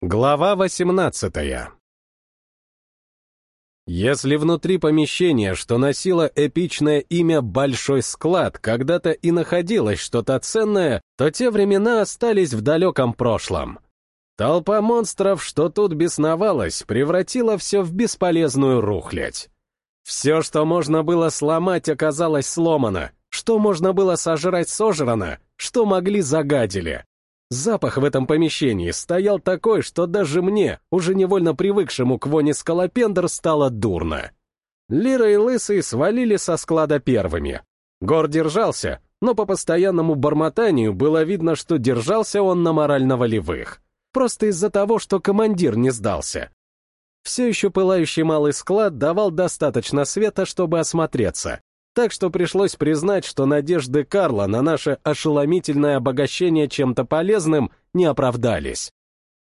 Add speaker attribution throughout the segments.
Speaker 1: Глава 18 Если внутри помещения, что носило эпичное имя «Большой склад», когда-то и находилось что-то ценное, то те времена остались в далеком прошлом. Толпа монстров, что тут бесновалась, превратила все в бесполезную рухлядь. Все, что можно было сломать, оказалось сломано, что можно было сожрать сожрано, что могли загадили. Запах в этом помещении стоял такой, что даже мне, уже невольно привыкшему к воне скалопендр, стало дурно. Лира и Лысый свалили со склада первыми. Гор держался, но по постоянному бормотанию было видно, что держался он на морально-волевых. Просто из-за того, что командир не сдался. Все еще пылающий малый склад давал достаточно света, чтобы осмотреться, так что пришлось признать, что надежды Карла на наше ошеломительное обогащение чем-то полезным не оправдались.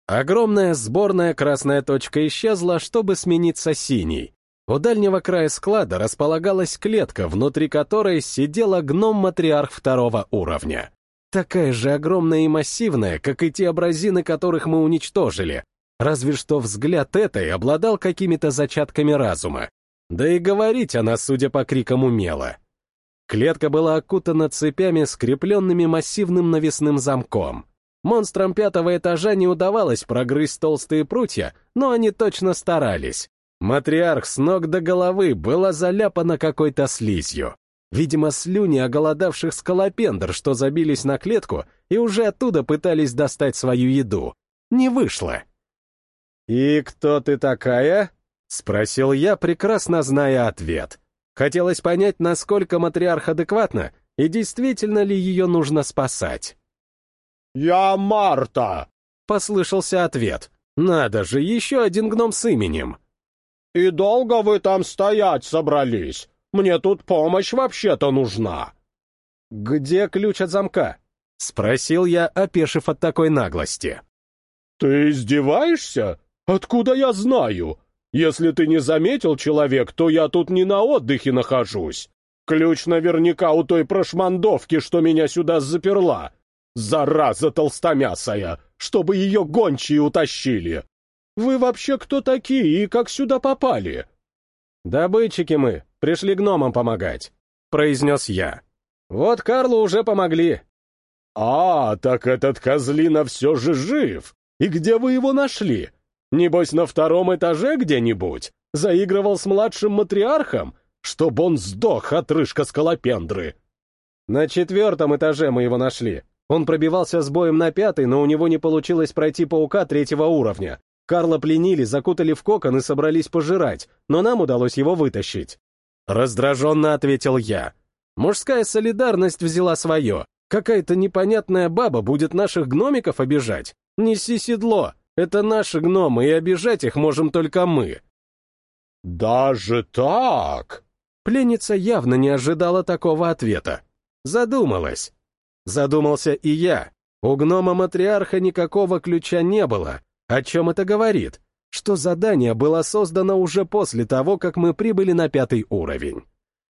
Speaker 1: Огромная сборная красная точка исчезла, чтобы смениться синей. У дальнего края склада располагалась клетка, внутри которой сидела гном-матриарх второго уровня. Такая же огромная и массивная, как и те абразины, которых мы уничтожили, разве что взгляд этой обладал какими-то зачатками разума, да и говорить она, судя по крикам, умела. Клетка была окутана цепями, скрепленными массивным навесным замком. Монстрам пятого этажа не удавалось прогрызть толстые прутья, но они точно старались. Матриарх с ног до головы была заляпана какой-то слизью. Видимо, слюни оголодавших скалопендр, что забились на клетку и уже оттуда пытались достать свою еду. Не вышло. «И кто ты такая?» — спросил я, прекрасно зная ответ. Хотелось понять, насколько матриарх адекватна и действительно ли ее нужно спасать.
Speaker 2: «Я Марта!»
Speaker 1: — послышался ответ. «Надо же, еще один гном с именем!»
Speaker 2: «И долго вы там стоять собрались? Мне тут помощь вообще-то нужна!»
Speaker 1: «Где ключ от замка?» — спросил я, опешив от такой наглости.
Speaker 2: «Ты издеваешься? Откуда я знаю? Если ты не заметил, человек, то я тут не на отдыхе нахожусь. Ключ наверняка у той прошмандовки, что меня сюда заперла. Зараза толстомясая, чтобы ее гончие утащили. Вы вообще кто такие и как сюда попали?
Speaker 1: Добытчики мы, пришли гномам помогать, произнес я. Вот Карлу уже помогли.
Speaker 2: А, так этот козлина все же жив. И где вы его нашли? Небось, на втором этаже где-нибудь? Заигрывал с младшим матриархом? Чтоб он сдох, отрыжка скалопендры!»
Speaker 1: «На четвертом этаже мы его нашли. Он пробивался с боем на пятый, но у него не получилось пройти паука третьего уровня. Карла пленили, закутали в кокон и собрались пожирать, но нам удалось его вытащить». Раздраженно ответил я. Мужская солидарность взяла свое. Какая-то непонятная баба будет наших гномиков обижать. Неси седло. Это наши гномы, и обижать их можем только мы».
Speaker 2: «Даже так?»
Speaker 1: Пленница явно не ожидала такого ответа. Задумалась. Задумался и я. У гнома-матриарха никакого ключа не было. О чем это говорит? Что задание было создано уже после того, как мы прибыли на пятый уровень.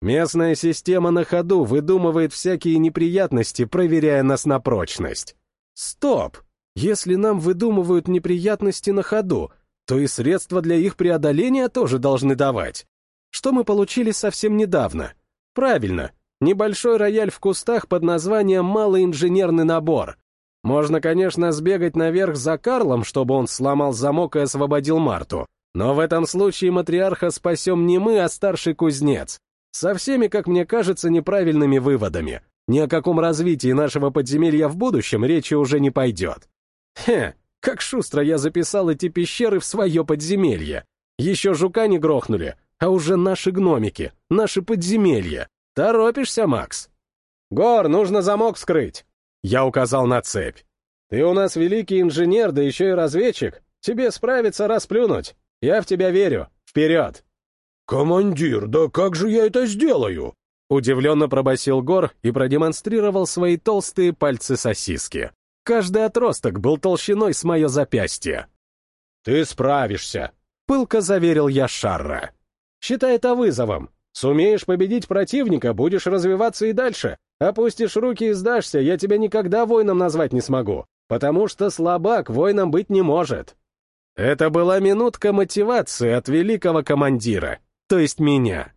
Speaker 1: Местная система на ходу выдумывает всякие неприятности, проверяя нас на прочность. Стоп! Если нам выдумывают неприятности на ходу, то и средства для их преодоления тоже должны давать. Что мы получили совсем недавно? Правильно, небольшой рояль в кустах под названием «Малый инженерный набор». Можно, конечно, сбегать наверх за Карлом, чтобы он сломал замок и освободил Марту. Но в этом случае матриарха спасем не мы, а старший кузнец. Со всеми, как мне кажется, неправильными выводами. Ни о каком развитии нашего подземелья в будущем речи уже не пойдет. Хе, как шустро я записал эти пещеры в свое подземелье. Еще жука не грохнули, а уже наши гномики, наши подземелья. Торопишься, Макс? Гор, нужно замок вскрыть. Я указал на цепь. Ты у нас великий инженер, да еще и разведчик. Тебе справиться расплюнуть. Я в тебя верю. Вперед!
Speaker 2: «Командир, да как же я это сделаю?»
Speaker 1: Удивленно пробасил Гор и продемонстрировал свои толстые пальцы сосиски. Каждый отросток был толщиной с мое запястье. «Ты справишься», — пылко заверил я Шарра. «Считай это вызовом. Сумеешь победить противника, будешь развиваться и дальше. Опустишь руки и сдашься, я тебя никогда воином назвать не смогу. потому что слабак воином быть не может. Это была минутка мотивации от великого командира, то есть меня.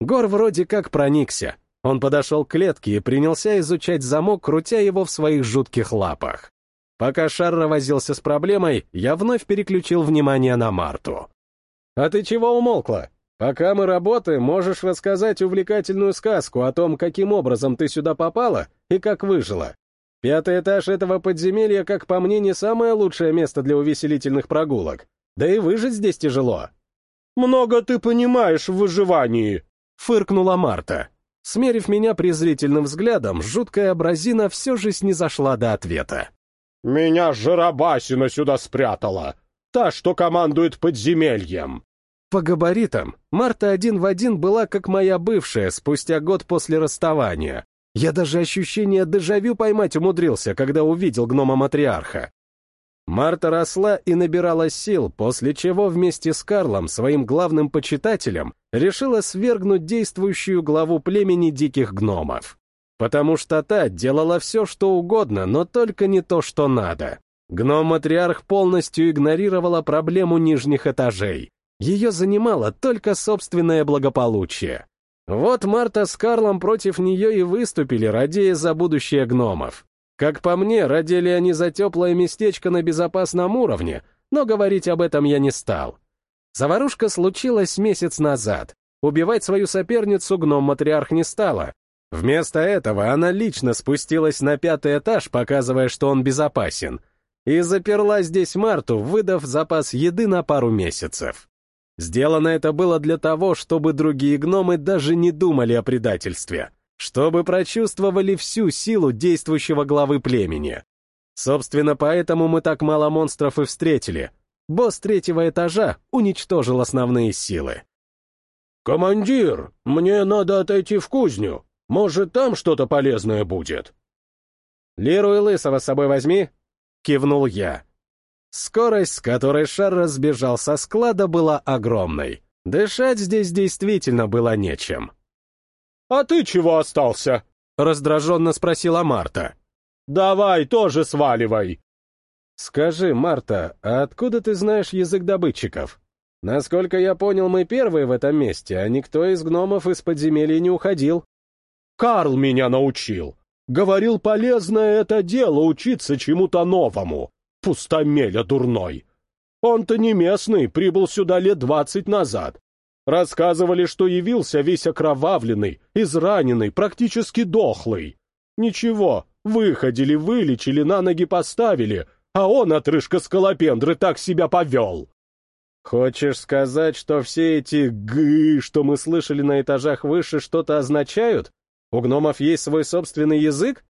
Speaker 1: Гор вроде как проникся. Он подошел к клетке и принялся изучать замок, крутя его в своих жутких лапах. Пока Шарра возился с проблемой, я вновь переключил внимание на Марту. «А ты чего умолкла? Пока мы работаем, можешь рассказать увлекательную сказку о том, каким образом ты сюда попала и как выжила. Пятый этаж этого подземелья, как по мне, не самое лучшее место для увеселительных прогулок. Да и выжить здесь тяжело.
Speaker 2: «Много ты понимаешь в выживании», —
Speaker 1: фыркнула Марта. Смерив меня презрительным взглядом, жуткая абразина все же снизошла до ответа.
Speaker 2: «Меня Жарабасина сюда спрятала, та, что командует подземельем».
Speaker 1: По габаритам, Марта один в один была как моя бывшая спустя год после расставания, я даже ощущение дежавю поймать умудрился, когда увидел гнома-матриарха. Марта росла и набирала сил, после чего вместе с Карлом, своим главным почитателем, решила свергнуть действующую главу племени диких гномов. Потому что та делала все, что угодно, но только не то, что надо. Гном-матриарх полностью игнорировала проблему нижних этажей. Ее занимало только собственное благополучие. Вот Марта с Карлом против нее и выступили, радея за будущее гномов. Как по мне, родили они за теплое местечко на безопасном уровне, но говорить об этом я не стал. Заварушка случилась месяц назад. Убивать свою соперницу гном-матриарх не стала. Вместо этого она лично спустилась на пятый этаж, показывая, что он безопасен, и заперла здесь Марту, выдав запас еды на пару месяцев. Сделано это было для того, чтобы другие гномы даже не думали о предательстве, чтобы прочувствовали всю силу действующего главы племени. Собственно, поэтому мы так мало монстров и встретили. Босс третьего этажа уничтожил основные силы.
Speaker 2: «Командир, мне надо отойти в кузню. Может, там что-то полезное будет?»
Speaker 1: «Лиру и Лысого с собой возьми», — кивнул я. Скорость, с которой шар разбежал со склада, была огромной. Дышать здесь действительно было нечем.
Speaker 2: «А ты чего остался?»
Speaker 1: — раздраженно спросила Марта.
Speaker 2: «Давай, тоже сваливай!»
Speaker 1: «Скажи, Марта, а откуда ты знаешь язык добытчиков? Насколько я понял, мы первые в этом месте, а никто из гномов из подземелья не уходил».
Speaker 2: «Карл меня научил. Говорил, полезное это дело учиться чему-то новому. Пустомеля дурной. Он-то не местный, прибыл сюда лет двадцать назад. Рассказывали, что явился весь окровавленный, израненный, практически дохлый. Ничего, выходили, вылечили, на ноги поставили, а он, отрыжка скалопендры, так себя повел.
Speaker 1: Хочешь сказать, что все эти «гы», что мы слышали на этажах выше, что-то означают? У гномов есть свой собственный язык?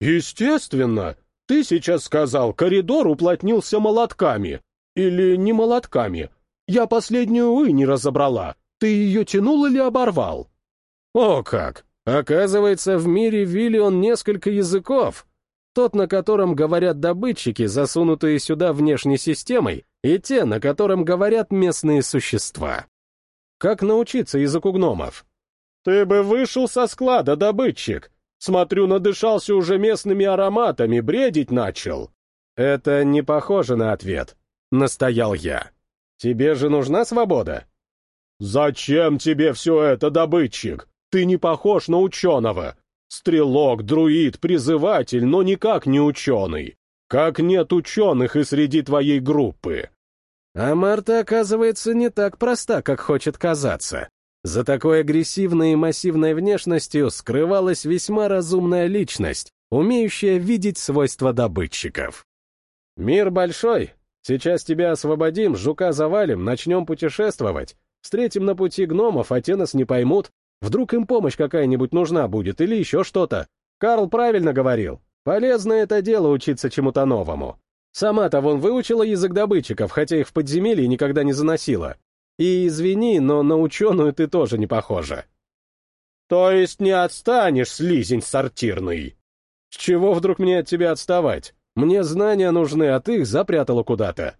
Speaker 2: Естественно. Ты сейчас сказал, коридор уплотнился молотками. Или не молотками. Я последнюю «ы» не разобрала. Ты ее тянул или оборвал?
Speaker 1: О как! Оказывается, в мире Виллион несколько языков. Тот, на котором говорят добытчики, засунутые сюда внешней системой, и те, на котором говорят местные существа. Как научиться языку гномов?
Speaker 2: Ты бы вышел со склада, добытчик, Смотрю, надышался уже местными ароматами, бредить начал.
Speaker 1: Это не похоже на ответ, настоял я. Тебе же нужна свобода?
Speaker 2: Зачем тебе все это, добытчик? Ты не похож на ученого. Стрелок, друид, призыватель, но никак не ученый. Как нет ученых и среди твоей группы.
Speaker 1: А Марта, оказывается, не так проста, как хочет казаться. За такой агрессивной и массивной внешностью скрывалась весьма разумная личность, умеющая видеть свойства добытчиков. «Мир большой. Сейчас тебя освободим, жука завалим, начнем путешествовать. Встретим на пути гномов, а те нас не поймут. Вдруг им помощь какая-нибудь нужна будет или еще что-то. Карл правильно говорил. Полезно это дело учиться чему-то новому. Сама-то вон выучила язык добытчиков, хотя их в подземелье никогда не заносила. И извини, но на ученую ты тоже не похожа.
Speaker 2: То есть не отстанешь, слизень сортирный?
Speaker 1: С чего вдруг мне от тебя отставать? Мне знания нужны, а ты их запрятала куда-то.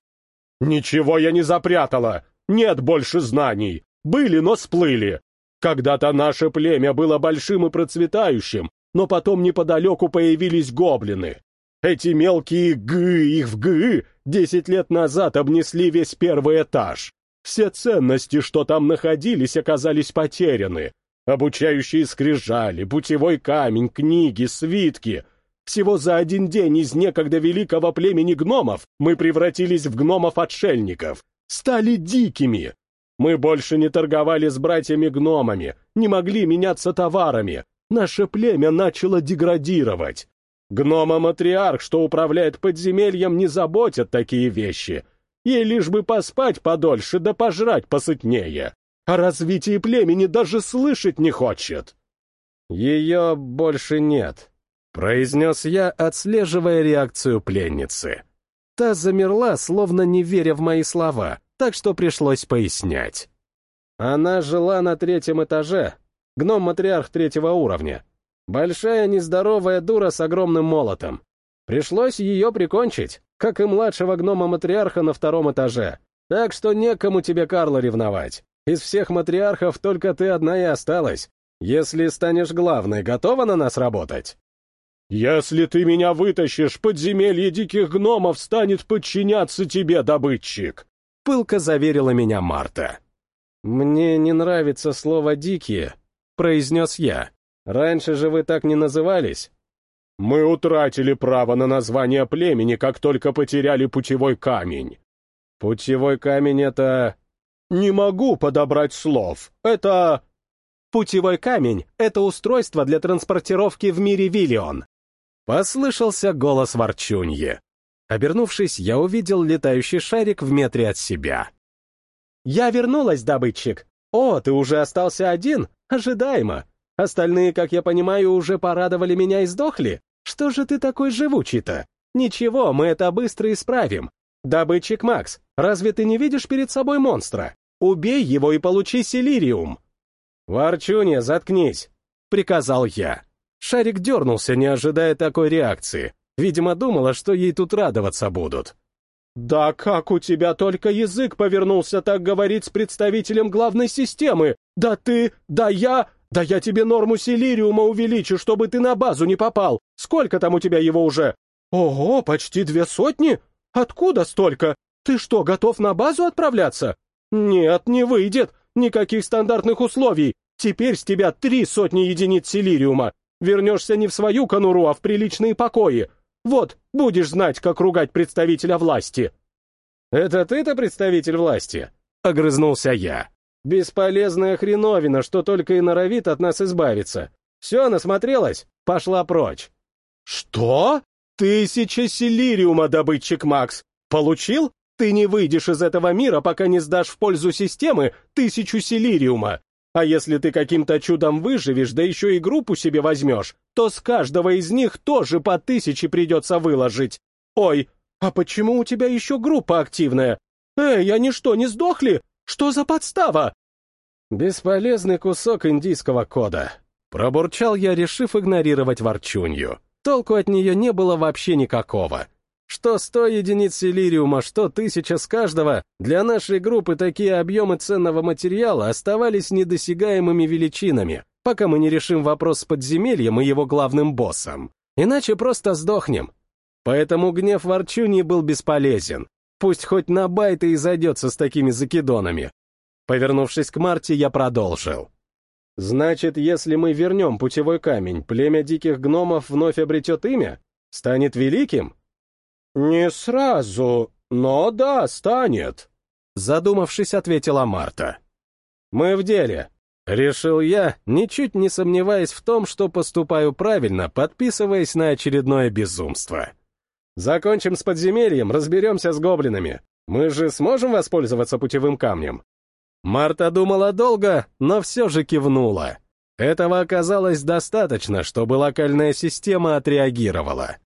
Speaker 2: Ничего я не запрятала. Нет больше знаний. Были, но сплыли. Когда-то наше племя было большим и процветающим, но потом неподалеку появились гоблины. Эти мелкие г их в г десять лет назад обнесли весь первый этаж. Все ценности, что там находились, оказались потеряны. Обучающие скрижали, путевой камень, книги, свитки. Всего за один день из некогда великого племени гномов мы превратились в гномов-отшельников. Стали дикими. Мы больше не торговали с братьями-гномами, не могли меняться товарами. Наше племя начало деградировать. Гнома-матриарх, что управляет подземельем, не заботят такие вещи. Ей лишь бы поспать подольше да пожрать посытнее. О развитии племени даже слышать не хочет.
Speaker 1: Ее больше нет, произнес я, отслеживая реакцию пленницы. Та замерла, словно не веря в мои слова, так что пришлось пояснять. Она жила на третьем этаже, гном-матриарх третьего уровня. Большая нездоровая дура с огромным молотом. Пришлось ее прикончить, как и младшего гнома-матриарха на втором этаже. Так что некому тебе Карла ревновать. Из всех матриархов только ты одна и осталась. Если станешь главной, готова на нас работать?
Speaker 2: «Если ты меня вытащишь, подземелье диких гномов станет подчиняться тебе, добытчик!»
Speaker 1: Пылко заверила меня Марта. «Мне не нравится слово «дикие», — произнес я. «Раньше же вы так не назывались?»
Speaker 2: «Мы утратили право на название племени, как только потеряли путевой камень».
Speaker 1: «Путевой камень — это...»
Speaker 2: «Не могу подобрать слов. Это...»
Speaker 1: «Путевой камень — это устройство для транспортировки в мире Виллион». Послышался голос ворчуньи. Обернувшись, я увидел летающий шарик в метре от себя. «Я вернулась, добытчик! О, ты уже остался один? Ожидаемо! Остальные, как я понимаю, уже порадовали меня и сдохли? Что же ты такой живучий-то? Ничего, мы это быстро исправим. Добытчик Макс, разве ты не видишь перед собой монстра? Убей его и получи силириум!» «Ворчунья, заткнись!» — приказал я. Шарик дернулся, не ожидая такой реакции. Видимо, думала, что ей тут радоваться будут.
Speaker 2: «Да как у тебя только язык повернулся так говорить с представителем главной системы? Да ты, да я, да я тебе норму силириума увеличу, чтобы ты на базу не попал. Сколько там у тебя его уже? Ого, почти две сотни? Откуда столько? Ты что, готов на базу отправляться? Нет, не выйдет. Никаких стандартных условий. Теперь с тебя три сотни единиц силириума. Вернешься не в свою конуру, а в приличные покои. Вот, будешь знать, как ругать представителя власти».
Speaker 1: «Это ты-то представитель власти?» — огрызнулся я. «Бесполезная хреновина, что только и норовит от нас избавиться. Все, насмотрелась? Пошла прочь».
Speaker 2: «Что? Тысяча силириума, добытчик Макс. Получил? Ты не выйдешь из этого мира, пока не сдашь в пользу системы тысячу силириума. А если ты каким-то чудом выживешь, да еще и группу себе возьмешь, то с каждого из них тоже по тысяче придется выложить. Ой, а почему у тебя еще группа активная? Эй, они что, не сдохли? Что за подстава?
Speaker 1: Бесполезный кусок индийского кода. Пробурчал я, решив игнорировать ворчунью. Толку от нее не было вообще никакого. Что сто единиц силириума, что тысяча с каждого, для нашей группы такие объемы ценного материала оставались недосягаемыми величинами, пока мы не решим вопрос с подземельем и его главным боссом. Иначе просто сдохнем. Поэтому гнев Ворчуни был бесполезен. Пусть хоть на байты и зайдется с такими закидонами. Повернувшись к Марте, я продолжил. Значит, если мы вернем путевой камень, племя диких гномов вновь обретет имя? Станет великим?
Speaker 2: «Не сразу, но да, станет», — задумавшись, ответила Марта.
Speaker 1: «Мы в деле», — решил я, ничуть не сомневаясь в том, что поступаю правильно, подписываясь на очередное безумство. «Закончим с подземельем, разберемся с гоблинами. Мы же сможем воспользоваться путевым камнем?» Марта думала долго, но все же кивнула. Этого оказалось достаточно, чтобы локальная система отреагировала.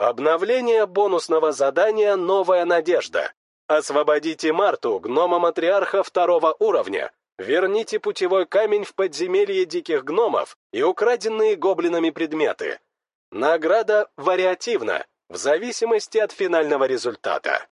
Speaker 1: Обновление бонусного задания «Новая надежда». Освободите Марту, гнома-матриарха второго уровня. Верните путевой камень в подземелье диких гномов и украденные гоблинами предметы. Награда вариативна, в зависимости от финального результата.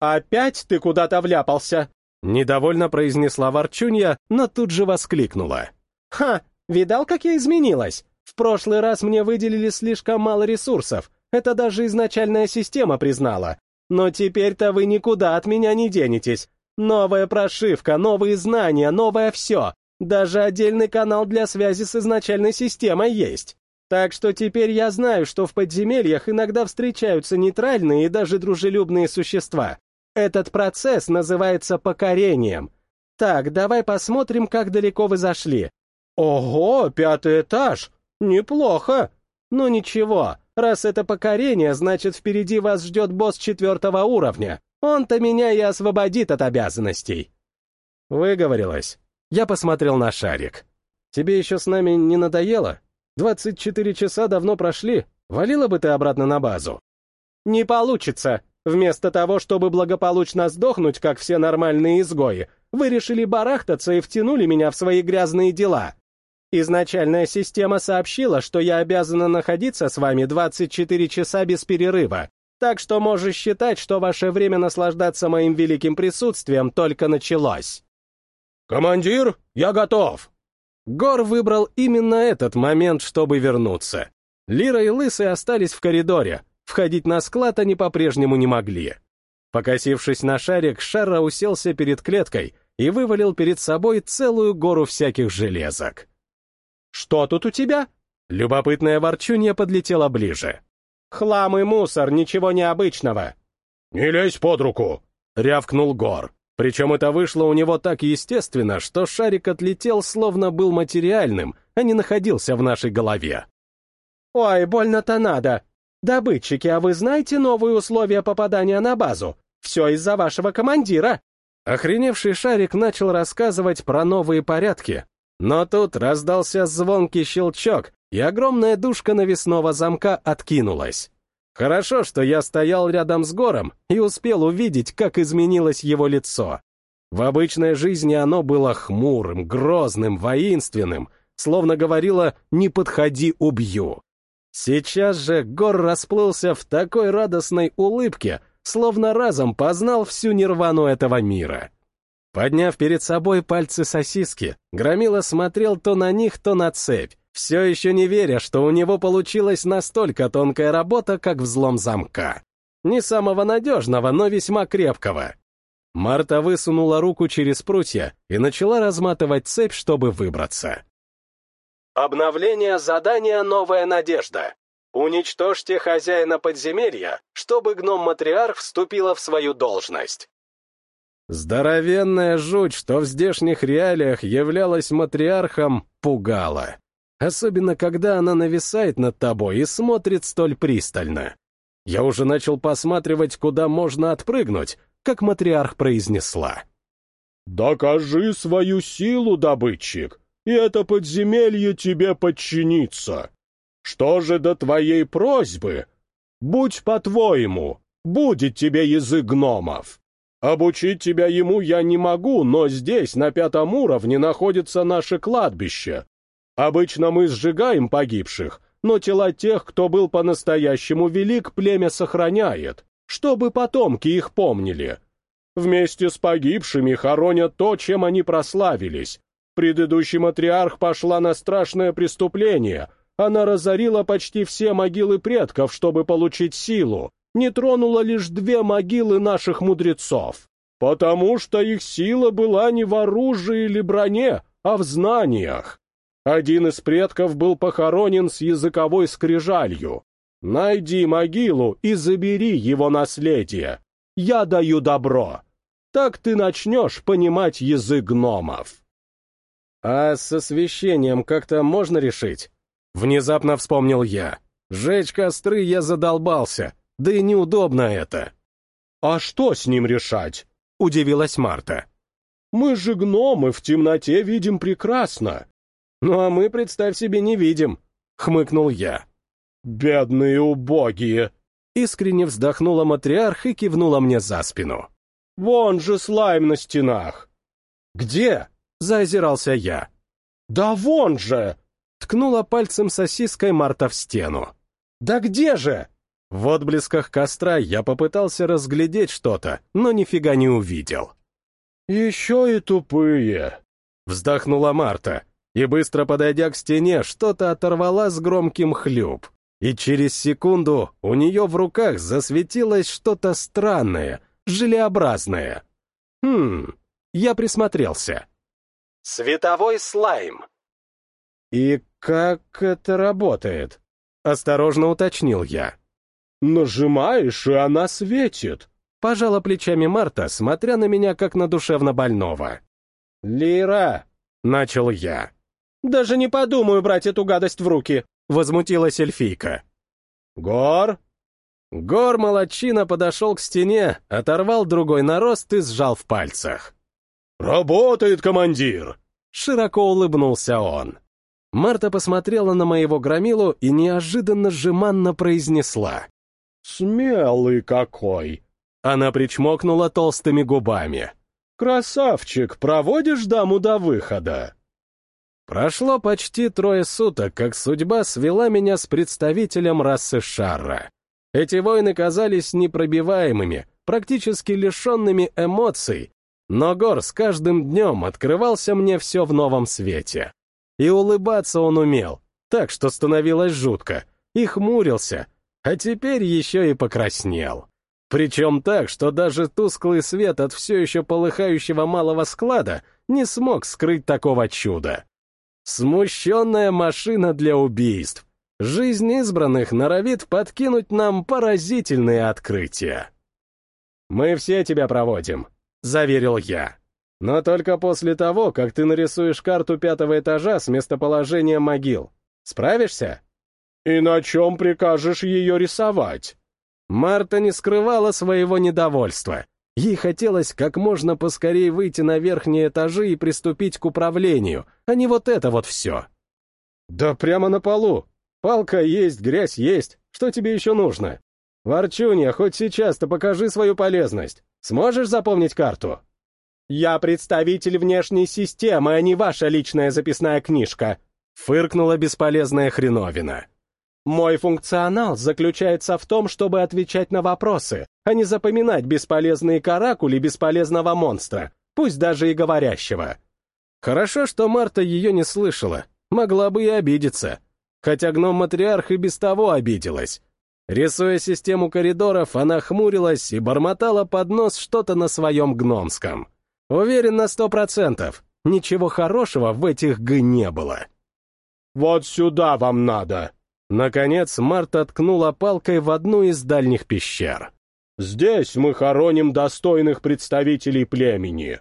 Speaker 2: «Опять ты куда-то вляпался?»
Speaker 1: Недовольно произнесла Ворчунья, но тут же воскликнула.
Speaker 3: «Ха, видал, как я изменилась? В прошлый раз мне выделили слишком мало ресурсов,
Speaker 1: Это даже изначальная система признала. Но теперь-то вы никуда от меня не денетесь. Новая прошивка, новые знания, новое все. Даже отдельный канал для связи с изначальной системой есть. Так что теперь я знаю, что в подземельях иногда встречаются нейтральные и даже дружелюбные существа. Этот процесс называется покорением. Так, давай посмотрим, как далеко вы зашли. Ого, пятый этаж! Неплохо! Ну ничего, раз это покорение, значит впереди вас ждет босс четвертого уровня. Он-то меня и освободит от обязанностей. Выговорилась. Я посмотрел на шарик. Тебе еще с нами не надоело? 24 часа давно прошли. Валила бы ты обратно на базу. Не получится. Вместо того, чтобы благополучно сдохнуть, как все нормальные изгои, вы решили барахтаться и втянули меня в свои грязные дела. Изначальная система сообщила, что я обязана находиться с вами 24 часа без перерыва, так что можешь считать, что ваше время наслаждаться моим великим присутствием только началось.
Speaker 2: «Командир, я готов!»
Speaker 1: Гор выбрал именно этот момент, чтобы вернуться. Лира и Лысый остались в коридоре. Входить на склад они по-прежнему не могли. Покосившись на шарик, Шара уселся перед клеткой и вывалил перед собой целую гору всяких железок. «Что тут у тебя?» Любопытная ворчунья подлетела ближе. «Хлам и мусор, ничего необычного».
Speaker 2: «Не лезь под руку!»
Speaker 1: — рявкнул Гор. Причем это вышло у него так естественно, что шарик отлетел, словно был материальным, а не находился в нашей голове. «Ой, больно-то надо. Добытчики, а вы знаете новые условия попадания на базу? Все из-за вашего командира!» Охреневший шарик начал рассказывать про новые порядки. Но тут раздался звонкий щелчок, и огромная душка навесного замка откинулась. Хорошо, что я стоял рядом с Гором и успел увидеть, как изменилось его лицо. В обычной жизни оно было хмурым, грозным, воинственным, словно говорило «не подходи, убью». Сейчас же Гор расплылся в такой радостной улыбке, словно разом познал всю нирвану этого мира. Подняв перед собой пальцы сосиски, Громила смотрел то на них, то на цепь, все еще не веря, что у него получилась настолько тонкая работа, как взлом замка. Не самого надежного, но весьма крепкого. Марта высунула руку через прутья и начала разматывать цепь, чтобы выбраться. Обновление задания «Новая надежда». Уничтожьте хозяина подземелья, чтобы гном-матриарх вступила в свою должность. Здоровенная жуть, что в здешних реалиях являлась матриархом, пугала. Особенно, когда она нависает над тобой и смотрит столь пристально. Я уже начал посматривать, куда можно отпрыгнуть, как матриарх произнесла.
Speaker 2: «Докажи свою силу, добытчик, и это подземелье тебе подчинится. Что же до твоей просьбы? Будь по-твоему, будет тебе язык гномов. Обучить тебя ему я не могу, но здесь, на пятом уровне, находится наше кладбище, Обычно мы сжигаем погибших, но тела тех, кто был по-настоящему велик, племя сохраняет, чтобы потомки их помнили. Вместе с погибшими хоронят то, чем они прославились. Предыдущий матриарх пошла на страшное преступление. Она разорила почти все могилы предков, чтобы получить силу. Не тронула лишь две могилы наших мудрецов. Потому что их сила была не в оружии или броне, а в знаниях. Один из предков был похоронен с языковой скрижалью. Найди могилу и забери его наследие. Я даю добро. Так ты начнешь понимать язык гномов.
Speaker 1: А с освещением как-то можно решить? Внезапно вспомнил я. Жечь костры я задолбался, да и неудобно это.
Speaker 2: А что с ним решать?
Speaker 1: Удивилась Марта.
Speaker 2: Мы же гномы в темноте видим прекрасно.
Speaker 1: «Ну а мы, представь себе, не видим», — хмыкнул я.
Speaker 2: «Бедные убогие!»
Speaker 1: Искренне вздохнула матриарх и кивнула мне за спину.
Speaker 2: «Вон же слайм на стенах!»
Speaker 1: «Где?» — заозирался я.
Speaker 2: «Да вон же!»
Speaker 1: — ткнула пальцем сосиской Марта в стену. «Да где же?» В отблесках костра я попытался разглядеть что-то, но нифига не увидел.
Speaker 2: «Еще и тупые!»
Speaker 1: — вздохнула Марта и, быстро подойдя к стене, что-то оторвала с громким хлюп. и через секунду у нее в руках засветилось что-то странное, желеобразное. Хм, я присмотрелся. Световой слайм. И как это работает? Осторожно уточнил я.
Speaker 2: Нажимаешь, и она светит.
Speaker 1: Пожала плечами Марта, смотря на меня как на душевно больного. «Лира!» — начал я. «Даже не подумаю брать эту гадость в руки!» — возмутилась эльфийка. «Гор!» Гор молодчина подошел к стене, оторвал другой нарост и сжал в пальцах.
Speaker 2: «Работает, командир!»
Speaker 1: Широко улыбнулся он. Марта посмотрела на моего громилу и неожиданно жеманно произнесла.
Speaker 2: «Смелый какой!»
Speaker 1: Она причмокнула толстыми губами.
Speaker 2: «Красавчик, проводишь даму до выхода?»
Speaker 1: Прошло почти трое суток, как судьба свела меня с представителем расы Шарра. Эти войны казались непробиваемыми, практически лишенными эмоций, но Гор с каждым днем открывался мне все в новом свете. И улыбаться он умел, так что становилось жутко, и хмурился, а теперь еще и покраснел. Причем так, что даже тусклый свет от все еще полыхающего малого склада не смог скрыть такого чуда. Смущенная машина для убийств. Жизнь избранных норовит подкинуть нам поразительные открытия. «Мы все тебя проводим», — заверил я. «Но только после того, как ты нарисуешь карту пятого этажа с местоположением могил. Справишься?»
Speaker 2: «И на чем прикажешь ее рисовать?»
Speaker 1: Марта не скрывала своего недовольства. Ей хотелось как можно поскорее выйти на верхние этажи и приступить к управлению, а не вот это вот все. «Да прямо на полу. Палка есть, грязь есть. Что тебе еще нужно? Ворчунья, хоть сейчас-то покажи свою полезность. Сможешь запомнить карту?» «Я представитель внешней системы, а не ваша личная записная книжка», — фыркнула бесполезная хреновина. «Мой функционал заключается в том, чтобы отвечать на вопросы, а не запоминать бесполезные каракули бесполезного монстра, пусть даже и говорящего». Хорошо, что Марта ее не слышала, могла бы и обидеться. Хотя гном-матриарх и без того обиделась. Рисуя систему коридоров, она хмурилась и бормотала под нос что-то на своем гномском. Уверен на сто процентов, ничего хорошего в этих «г» не было.
Speaker 2: «Вот сюда вам надо!»
Speaker 1: Наконец Марта ткнула палкой в одну из дальних пещер.
Speaker 2: «Здесь мы хороним достойных представителей племени».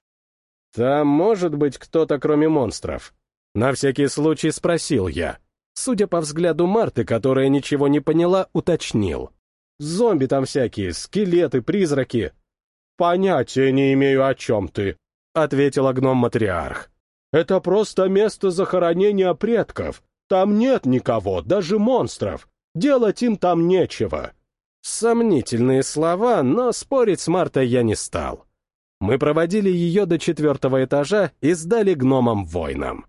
Speaker 1: «Там может быть кто-то, кроме монстров?» На всякий случай спросил я. Судя по взгляду Марты, которая ничего не поняла, уточнил. «Зомби там всякие, скелеты, призраки».
Speaker 2: «Понятия не имею, о чем ты», —
Speaker 1: ответила гном-матриарх.
Speaker 2: «Это просто место захоронения предков. Там нет никого, даже монстров. Делать им там нечего».
Speaker 1: Сомнительные слова, но спорить с Мартой я не стал. Мы проводили ее до четвертого этажа и сдали гномам-воинам.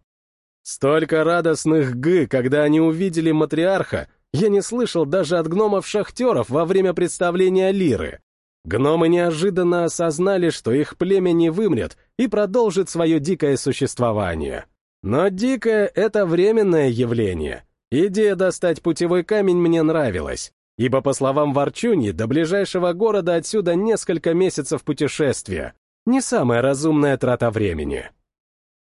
Speaker 1: Столько радостных «г», когда они увидели матриарха, я не слышал даже от гномов-шахтеров во время представления лиры. Гномы неожиданно осознали, что их племя не вымрет и продолжит свое дикое существование. Но дикое — это временное явление. Идея достать путевой камень мне нравилась, ибо, по словам Ворчуньи, до ближайшего города отсюда несколько месяцев путешествия. Не самая разумная трата времени.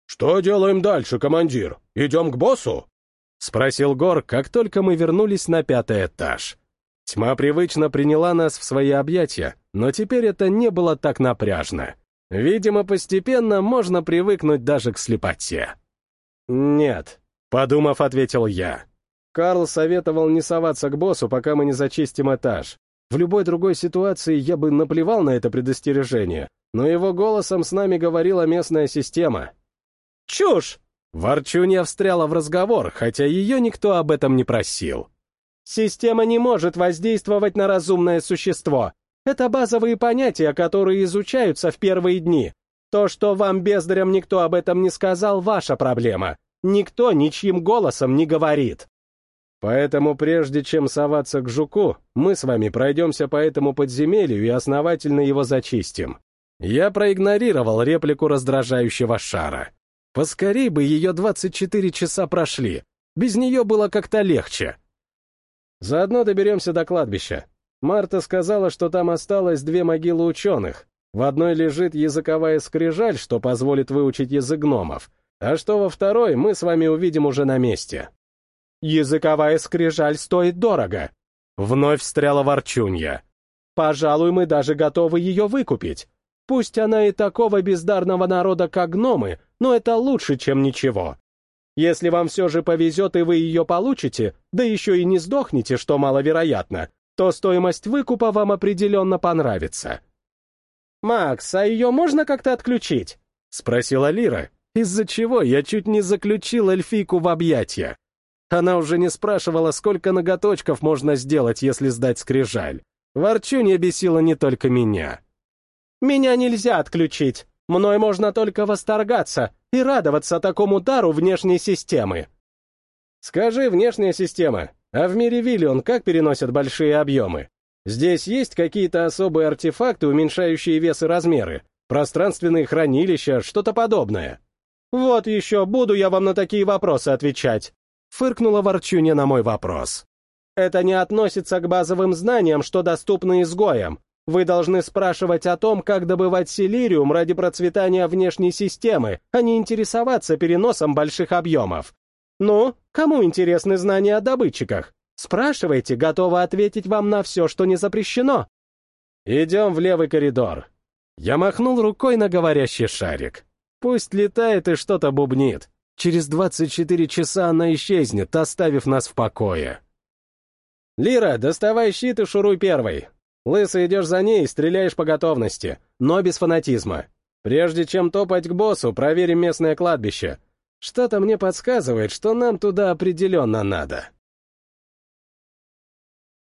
Speaker 2: «Что делаем дальше, командир? Идем к боссу?»
Speaker 1: — спросил Гор, как только мы вернулись на пятый этаж. Тьма привычно приняла нас в свои объятия, но теперь это не было так напряжно. Видимо, постепенно можно привыкнуть даже к слепоте. «Нет», — подумав, ответил я. Карл советовал не соваться к боссу, пока мы не зачистим этаж. В любой другой ситуации я бы наплевал на это предостережение, но его голосом с нами говорила местная система, «Чушь!» Ворчунья встряла в разговор, хотя ее никто об этом не просил. «Система не может воздействовать на разумное существо. Это базовые понятия, которые изучаются в первые дни. То, что вам, бездарям, никто об этом не сказал, ваша проблема. Никто ничьим голосом не говорит». Поэтому прежде чем соваться к жуку, мы с вами пройдемся по этому подземелью и основательно его зачистим. Я проигнорировал реплику раздражающего шара. Поскорей бы ее 24 часа прошли. Без нее было как-то легче. Заодно доберемся до кладбища. Марта сказала, что там осталось две могилы ученых. В одной лежит языковая скрижаль, что позволит выучить язык гномов, а что во второй, мы с вами увидим уже на месте. Языковая скрижаль стоит дорого. Вновь встряла ворчунья. Пожалуй, мы даже готовы ее выкупить. Пусть она и такого бездарного народа, как гномы, но это лучше, чем ничего. Если вам все же повезет и вы ее получите, да еще и не сдохнете, что маловероятно, то стоимость выкупа вам определенно понравится. «Макс, а ее можно как-то отключить?» — спросила Лира, из-за чего я чуть не заключил эльфийку в объятия. Она уже не спрашивала, сколько ноготочков можно сделать, если сдать скрижаль. Ворчунья бесила не только меня. «Меня нельзя отключить. Мной можно только восторгаться и радоваться такому дару внешней системы». «Скажи, внешняя система, а в мире Виллион как переносят большие объемы? Здесь есть какие-то особые артефакты, уменьшающие вес и размеры? Пространственные хранилища, что-то подобное?» «Вот еще буду я вам на такие вопросы отвечать», — фыркнула Ворчуня на мой вопрос. «Это не относится к базовым знаниям, что доступны изгоям. Вы должны спрашивать о том, как добывать силириум ради процветания внешней системы, а не интересоваться переносом больших объемов. Ну, кому интересны знания о добытчиках? Спрашивайте, готова ответить вам на все, что не запрещено. Идем в левый коридор. Я махнул рукой на говорящий шарик. Пусть летает и что-то бубнит. Через 24 часа она исчезнет, оставив нас в покое. «Лира, доставай щит и шуруй первой. Лысый идешь за ней и стреляешь по готовности, но без фанатизма. Прежде чем топать к боссу, проверим местное кладбище. Что-то мне подсказывает, что нам туда определенно надо.